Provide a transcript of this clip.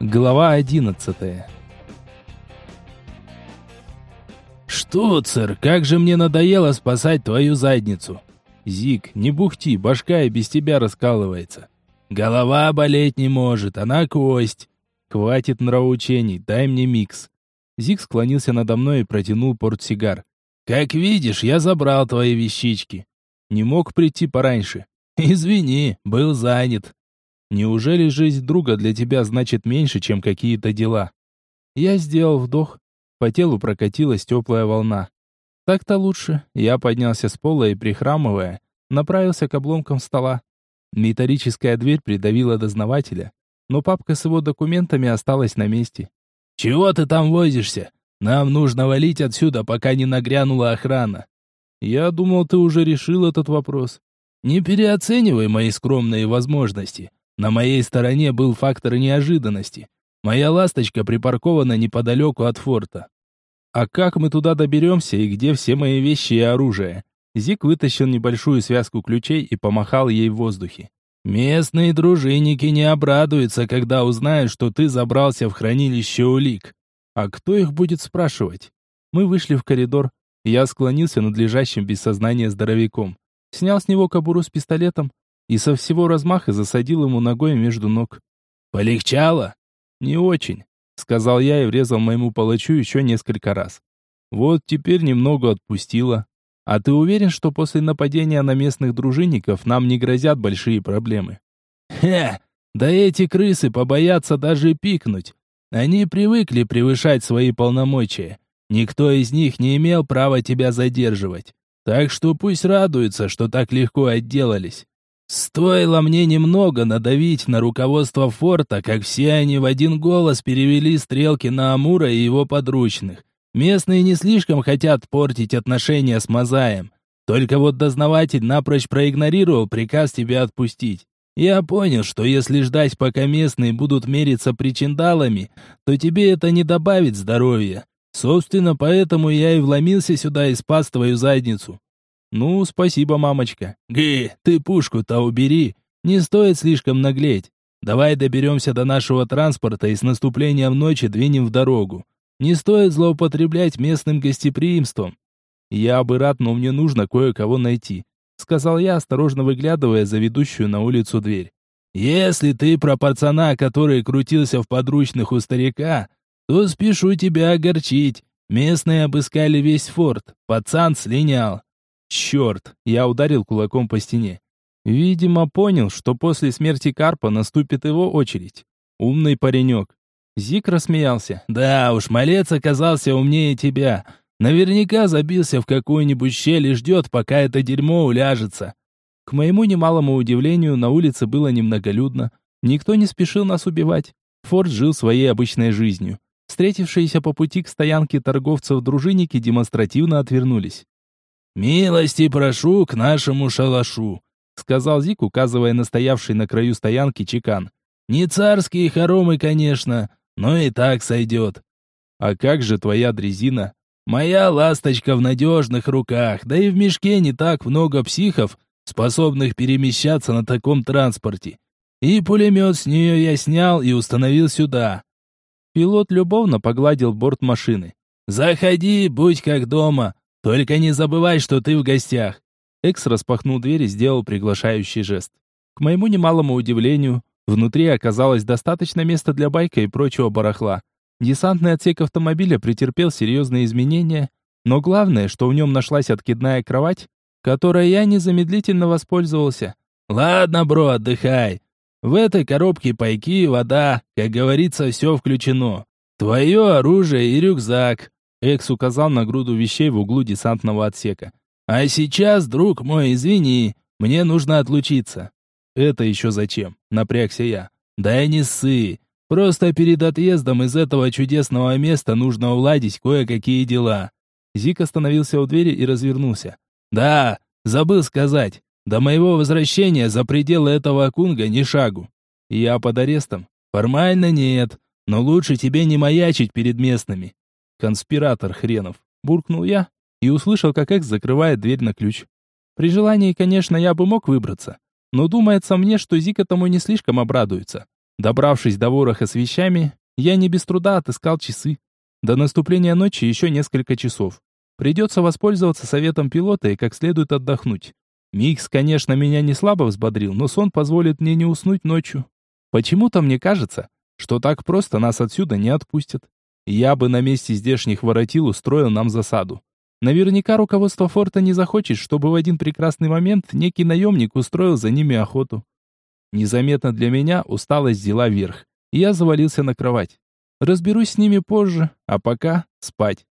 Глава одиннадцатая. «Штуцер, как же мне надоело спасать твою задницу!» «Зик, не бухти, башка и без тебя раскалывается». «Голова болеть не может, она кость». «Хватит нравоучений, дай мне микс». Зик склонился надо мной и протянул портсигар. «Как видишь, я забрал твои вещички. Не мог прийти пораньше». «Извини, был занят». Неужели жизнь друга для тебя значит меньше, чем какие-то дела? Я сделал вдох. По телу прокатилась теплая волна. Так-то лучше. Я поднялся с пола и, прихрамывая, направился к обломкам стола. Металлическая дверь придавила дознавателя, но папка с его документами осталась на месте. «Чего ты там возишься? Нам нужно валить отсюда, пока не нагрянула охрана». «Я думал, ты уже решил этот вопрос». «Не переоценивай мои скромные возможности. На моей стороне был фактор неожиданности. Моя ласточка припаркована неподалеку от форта. А как мы туда доберемся и где все мои вещи и оружие? Зик вытащил небольшую связку ключей и помахал ей в воздухе. Местные дружинники не обрадуются, когда узнают, что ты забрался в хранилище улик. А кто их будет спрашивать? Мы вышли в коридор. Я склонился над лежащим без сознания здоровяком. Снял с него кобуру с пистолетом, и со всего размаха засадил ему ногой между ног. «Полегчало?» «Не очень», — сказал я и врезал моему палачу еще несколько раз. «Вот теперь немного отпустило. А ты уверен, что после нападения на местных дружинников нам не грозят большие проблемы?» «Хе! Да эти крысы побоятся даже пикнуть. Они привыкли превышать свои полномочия. Никто из них не имел права тебя задерживать. Так что пусть радуются, что так легко отделались. Стоило мне немного надавить на руководство форта, как все они в один голос перевели стрелки на Амура и его подручных. Местные не слишком хотят портить отношения с Мазаем. Только вот дознаватель напрочь проигнорировал приказ тебя отпустить. Я понял, что если ждать, пока местные будут мериться причиндалами, то тебе это не добавит здоровья. Собственно, поэтому я и вломился сюда и спас твою задницу. «Ну, спасибо, мамочка». «Гы, ты пушку-то убери. Не стоит слишком наглеть. Давай доберемся до нашего транспорта и с наступлением ночи двинем в дорогу. Не стоит злоупотреблять местным гостеприимством». «Я бы рад, но мне нужно кое-кого найти», — сказал я, осторожно выглядывая за ведущую на улицу дверь. «Если ты про пацана, который крутился в подручных у старика, то спешу тебя огорчить. Местные обыскали весь форт, пацан слинял. Черт, я ударил кулаком по стене. Видимо, понял, что после смерти Карпа наступит его очередь. Умный паренек. Зик рассмеялся. «Да уж, малец оказался умнее тебя. Наверняка забился в какую-нибудь щель и ждет, пока это дерьмо уляжется». К моему немалому удивлению, на улице было немноголюдно. Никто не спешил нас убивать. Форд жил своей обычной жизнью. Встретившиеся по пути к стоянке торговцев дружинники демонстративно отвернулись. «Милости прошу к нашему шалашу», — сказал Зик, указывая на стоявший на краю стоянки чекан. «Не царские хоромы, конечно, но и так сойдет». «А как же твоя дрезина?» «Моя ласточка в надежных руках, да и в мешке не так много психов, способных перемещаться на таком транспорте. И пулемет с нее я снял и установил сюда». Пилот любовно погладил борт машины. «Заходи, будь как дома, только не забывай, что ты в гостях. Экс распахнул дверь и сделал приглашающий жест. К моему немалому удивлению, внутри оказалось достаточно места для байка и прочего барахла. Десантный отсек автомобиля претерпел серьезные изменения, но главное, что в нем нашлась откидная кровать, которой я незамедлительно воспользовался. «Ладно, бро, отдыхай. В этой коробке пайки, вода, как говорится, все включено. Твое оружие и рюкзак. Экс указал на груду вещей в углу десантного отсека. «А сейчас, друг мой, извини, мне нужно отлучиться». «Это еще зачем?» — напрягся я. «Да и не ссы. Просто перед отъездом из этого чудесного места нужно уладить кое-какие дела». Зик остановился у двери и развернулся. «Да, забыл сказать. До моего возвращения за пределы этого кунга ни шагу. Я под арестом?» «Формально нет, но лучше тебе не маячить перед местными. Конспиратор хренов, буркнул я и услышал, как Экс закрывает дверь на ключ. При желании, конечно, я бы мог выбраться, но думается мне, что Зик этому не слишком обрадуется. Добравшись до вороха с вещами, я не без труда отыскал часы. До наступления ночи еще несколько часов. Придется воспользоваться советом пилота и как следует отдохнуть. Микс, конечно, меня не слабо взбодрил, но сон позволит мне не уснуть ночью. Почему-то мне кажется, что так просто нас отсюда не отпустят. Я бы на месте здешних воротил устроил нам засаду. Наверняка руководство форта не захочет, чтобы в один прекрасный момент некий наемник устроил за ними охоту. Незаметно для меня усталость взяла верх, и я завалился на кровать. Разберусь с ними позже, а пока спать.